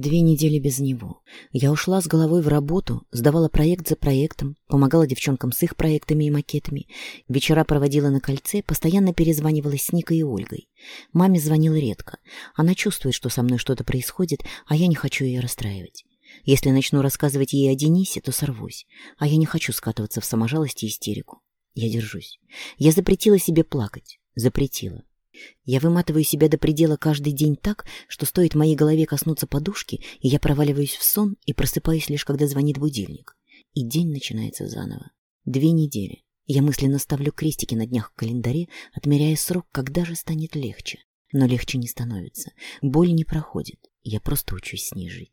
Две недели без него. Я ушла с головой в работу, сдавала проект за проектом, помогала девчонкам с их проектами и макетами. Вечера проводила на кольце, постоянно перезванивалась с Никой и Ольгой. Маме звонила редко. Она чувствует, что со мной что-то происходит, а я не хочу ее расстраивать. Если начну рассказывать ей о Денисе, то сорвусь. А я не хочу скатываться в саможалость и истерику. Я держусь. Я запретила себе плакать. Запретила. Я выматываю себя до предела каждый день так, что стоит моей голове коснуться подушки, и я проваливаюсь в сон и просыпаюсь лишь когда звонит будильник. И день начинается заново. Две недели. Я мысленно ставлю крестики на днях в календаре, отмеряя срок, когда же станет легче. Но легче не становится. Боль не проходит. Я просто учусь с ней жить.